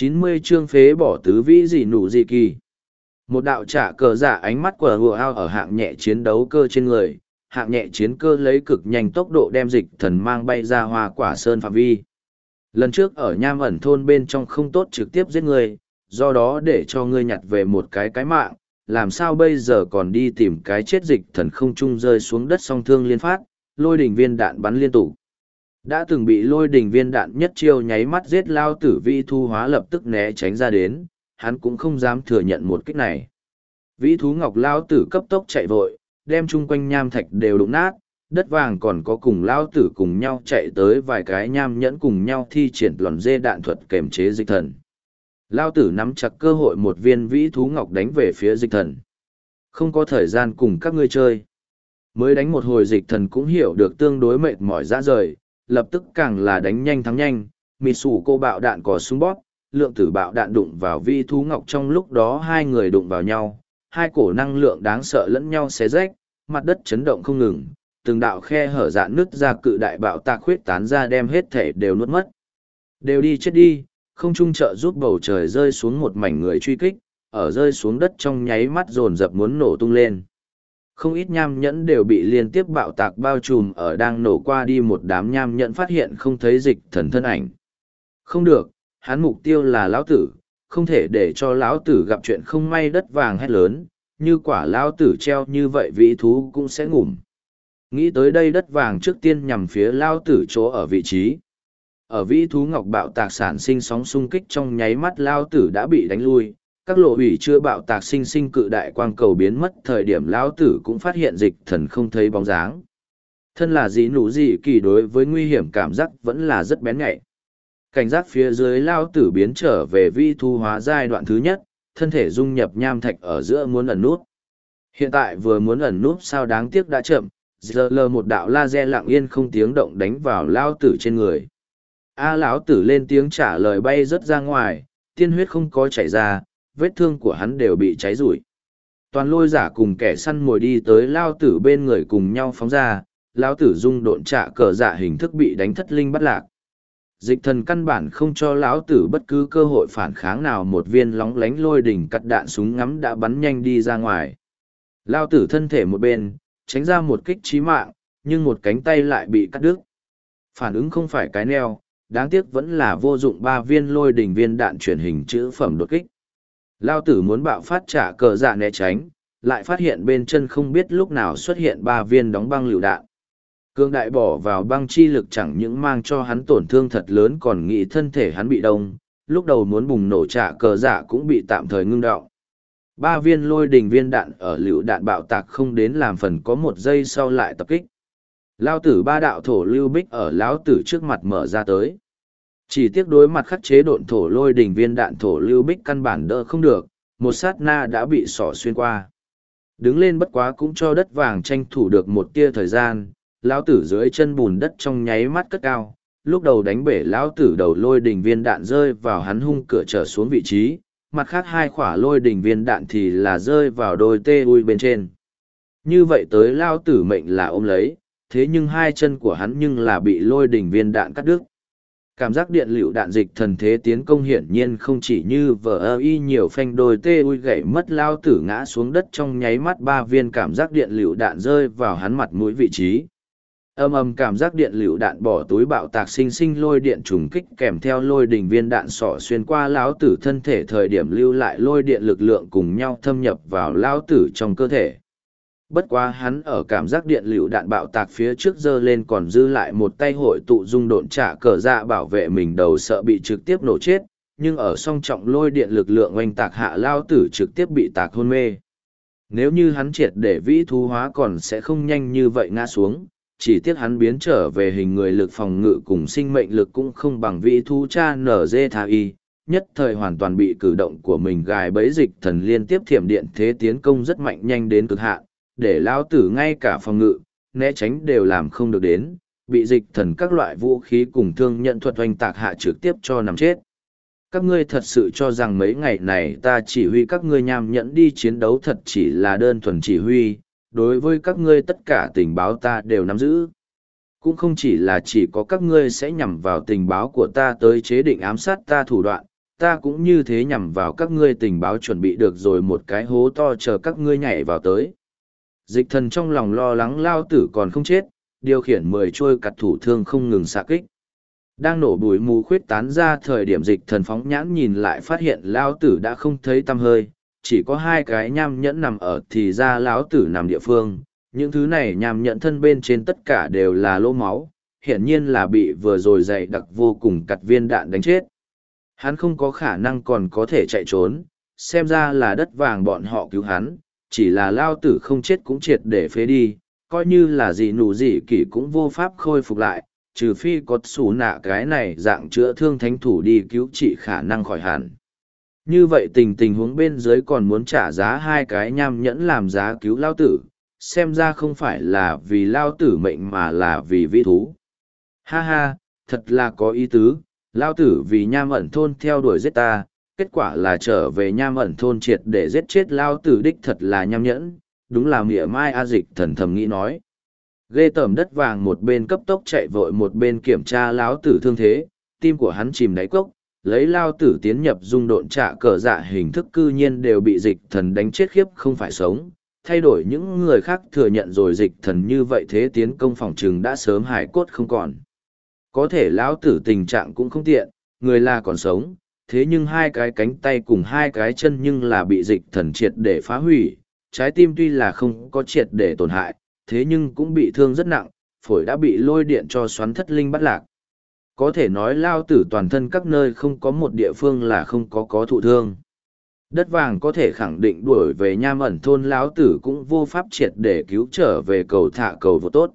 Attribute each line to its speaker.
Speaker 1: chín mươi chương phế bỏ tứ vĩ gì nụ dị kỳ. Một đạo trả cờ giả ánh mắt của hùa ao ở hạng nhẹ chiến đấu cơ trên người, hạng nhẹ chiến cơ lấy cực nhanh tốc độ đem dịch thần mang bay ra hoa quả sơn phạm vi. Lần trước ở nham ẩn thôn bên trong không tốt trực tiếp giết người, do đó để cho ngươi nhặt về một cái cái mạng, làm sao bây giờ còn đi tìm cái chết dịch thần không trung rơi xuống đất song thương liên phát, lôi đỉnh viên đạn bắn liên tục. Đã từng bị lôi đình viên đạn nhất chiêu nháy mắt giết lao tử vi thu hóa lập tức né tránh ra đến, hắn cũng không dám thừa nhận một kích này. Vĩ thú ngọc lao tử cấp tốc chạy vội, đem chung quanh nham thạch đều đụng nát, đất vàng còn có cùng lao tử cùng nhau chạy tới vài cái nham nhẫn cùng nhau thi triển lòn dê đạn thuật kềm chế dịch thần. Lao tử nắm chặt cơ hội một viên vĩ thú ngọc đánh về phía dịch thần. Không có thời gian cùng các ngươi chơi. Mới đánh một hồi dịch thần cũng hiểu được tương đối mệt mỏi ra rời, lập tức càng là đánh nhanh thắng nhanh, mịt sủ cô bạo đạn có súng bóp, lượng tử bạo đạn đụng vào vi thú ngọc trong lúc đó hai người đụng vào nhau, hai cổ năng lượng đáng sợ lẫn nhau xé rách, mặt đất chấn động không ngừng, từng đạo khe hở dạn nứt ra cự đại bạo tạc khuyết tán ra đem hết thể đều nuốt mất. Đều đi chết đi, không trung trợ giúp bầu trời rơi xuống một mảnh người truy kích, ở rơi xuống đất trong nháy mắt dồn dập muốn nổ tung lên. Không ít nham nhẫn đều bị liên tiếp bạo tạc bao trùm ở đang nổ qua đi một đám nham nhẫn phát hiện không thấy dịch thần thân ảnh. Không được, hắn mục tiêu là lão tử, không thể để cho lão tử gặp chuyện không may đất vàng hét lớn, như quả lão tử treo như vậy vĩ thú cũng sẽ ngủm. Nghĩ tới đây đất vàng trước tiên nhằm phía lão tử chỗ ở vị trí. Ở vĩ thú ngọc bạo tạc sản sinh sóng xung kích trong nháy mắt lão tử đã bị đánh lui, các lộ ủy chưa bạo tạc sinh sinh cự đại quang cầu biến mất, thời điểm lão tử cũng phát hiện dịch thần không thấy bóng dáng. Thân là gì nụ gì kỳ đối với nguy hiểm cảm giác vẫn là rất bén nhạy. Cảnh giác phía dưới lao tử biến trở về vi thu hóa giai đoạn thứ nhất, thân thể dung nhập nham thạch ở giữa muốn ẩn nút. Hiện tại vừa muốn ẩn nút sao đáng tiếc đã chậm, giờ lờ một đạo laser lặng yên không tiếng động đánh vào lao tử trên người. A lão tử lên tiếng trả lời bay rớt ra ngoài, tiên huyết không có chảy ra vết thương của hắn đều bị cháy rủi toàn lôi giả cùng kẻ săn mồi đi tới lao tử bên người cùng nhau phóng ra, lao tử dung độn trạ cờ dạ hình thức bị đánh thất linh bắt lạc. Dịch thần căn bản không cho lão tử bất cứ cơ hội phản kháng nào một viên lóng lánh lôi đỉnh cắt đạn súng ngắm đã bắn nhanh đi ra ngoài. Lao tử thân thể một bên, tránh ra một kích trí mạng, nhưng một cánh tay lại bị cắt đứt. Phản ứng không phải cái neo, đáng tiếc vẫn là vô dụng ba viên lôi đỉnh viên đạn chuyển hình chữ phẩm đột kích lao tử muốn bạo phát trả cờ dạ né tránh lại phát hiện bên chân không biết lúc nào xuất hiện ba viên đóng băng lựu đạn Cương đại bỏ vào băng chi lực chẳng những mang cho hắn tổn thương thật lớn còn nghĩ thân thể hắn bị đông, lúc đầu muốn bùng nổ trả cờ giả cũng bị tạm thời ngưng đọng. Ba viên lôi đình viên đạn ở liều đạn bạo tạc không đến làm phần có một giây sau lại tập kích. Lao tử ba đạo thổ lưu bích ở lão tử trước mặt mở ra tới. Chỉ tiếc đối mặt khắc chế độn thổ lôi đỉnh viên đạn thổ lưu bích căn bản đỡ không được, một sát na đã bị sỏ xuyên qua. Đứng lên bất quá cũng cho đất vàng tranh thủ được một tia thời gian, lão tử dưới chân bùn đất trong nháy mắt cất cao. Lúc đầu đánh bể lão tử đầu lôi đỉnh viên đạn rơi vào hắn hung cửa trở xuống vị trí mặt khác hai khỏa lôi đỉnh viên đạn thì là rơi vào đôi tê ui bên trên. Như vậy tới lao tử mệnh là ôm lấy thế nhưng hai chân của hắn nhưng là bị lôi đỉnh viên đạn cắt đứt cảm giác điện lựu đạn dịch thần thế tiến công hiển nhiên không chỉ như vờ ơ y nhiều phanh đôi tê ui gậy mất lao tử ngã xuống đất trong nháy mắt ba viên cảm giác điện lựu đạn rơi vào hắn mặt mũi vị trí. Âm âm cảm giác điện lựu đạn bỏ túi bạo tạc sinh sinh lôi điện trùng kích kèm theo lôi đình viên đạn sỏ xuyên qua lão tử thân thể thời điểm lưu lại lôi điện lực lượng cùng nhau thâm nhập vào lão tử trong cơ thể bất quá hắn ở cảm giác điện lựu đạn bạo tạc phía trước giơ lên còn dư lại một tay hội tụ dung độn trả cờ dạ bảo vệ mình đầu sợ bị trực tiếp nổ chết nhưng ở song trọng lôi điện lực lượng oanh tạc hạ lao tử trực tiếp bị tạc hôn mê. Nếu như hắn triệt để vĩ thú hóa còn sẽ không nhanh như vậy ngã xuống chỉ tiếc hắn biến trở về hình người lực phòng ngự cùng sinh mệnh lực cũng không bằng vĩ thu cha nở dê tha y, nhất thời hoàn toàn bị cử động của mình gài bẫy dịch thần liên tiếp thiểm điện thế tiến công rất mạnh nhanh đến cực hạn, để lao tử ngay cả phòng ngự, né tránh đều làm không được đến, bị dịch thần các loại vũ khí cùng thương nhận thuật oanh tạc hạ trực tiếp cho nằm chết. Các ngươi thật sự cho rằng mấy ngày này ta chỉ huy các ngươi nham nhẫn đi chiến đấu thật chỉ là đơn thuần chỉ huy, đối với các ngươi tất cả tình báo ta đều nắm giữ. Cũng không chỉ là chỉ có các ngươi sẽ nhằm vào tình báo của ta tới chế định ám sát ta thủ đoạn, ta cũng như thế nhằm vào các ngươi tình báo chuẩn bị được rồi một cái hố to chờ các ngươi nhảy vào tới. Dịch thần trong lòng lo lắng lao tử còn không chết, điều khiển mười trôi cặt thủ thương không ngừng xạ kích. Đang nổ bụi mù khuyết tán ra thời điểm dịch thần phóng nhãn nhìn lại phát hiện lao tử đã không thấy tăm hơi, chỉ có hai cái nham nhẫn nằm ở thì ra lão tử nằm địa phương. Những thứ này nham nhẫn thân bên trên tất cả đều là lỗ máu, hiển nhiên là bị vừa rồi dày đặc vô cùng cặt viên đạn đánh chết. Hắn không có khả năng còn có thể chạy trốn, xem ra là đất vàng bọn họ cứu hắn, chỉ là lao tử không chết cũng triệt để phế đi, coi như là gì nụ gì kỷ cũng vô pháp khôi phục lại, trừ phi có xù nạ cái này dạng chữa thương thánh thủ đi cứu trị khả năng khỏi hẳn. Như vậy tình tình huống bên dưới còn muốn trả giá hai cái nham nhẫn làm giá cứu lao tử, xem ra không phải là vì lao tử mệnh mà là vì vi thú. Ha ha, thật là có ý tứ, lao tử vì nham ẩn thôn theo đuổi giết ta, kết quả là trở về nham ẩn thôn triệt để giết chết lao tử đích thật là nham nhẫn, đúng là mỉa mai a dịch thần thầm nghĩ nói. Ghê tởm đất vàng một bên cấp tốc chạy vội một bên kiểm tra lão tử thương thế, tim của hắn chìm đáy cốc, lấy lao tử tiến nhập dung độn trả cờ dạ hình thức cư nhiên đều bị dịch thần đánh chết khiếp không phải sống. Thay đổi những người khác thừa nhận rồi dịch thần như vậy thế tiến công phòng trừng đã sớm hải cốt không còn. Có thể lão tử tình trạng cũng không tiện, người là còn sống, thế nhưng hai cái cánh tay cùng hai cái chân nhưng là bị dịch thần triệt để phá hủy, trái tim tuy là không có triệt để tổn hại, thế nhưng cũng bị thương rất nặng, phổi đã bị lôi điện cho xoắn thất linh bắt lạc. Có thể nói lao tử toàn thân các nơi không có một địa phương là không có có thụ thương. Đất vàng có thể khẳng định đuổi về nham ẩn thôn lão tử cũng vô pháp triệt để cứu trở về cầu thả cầu vô tốt.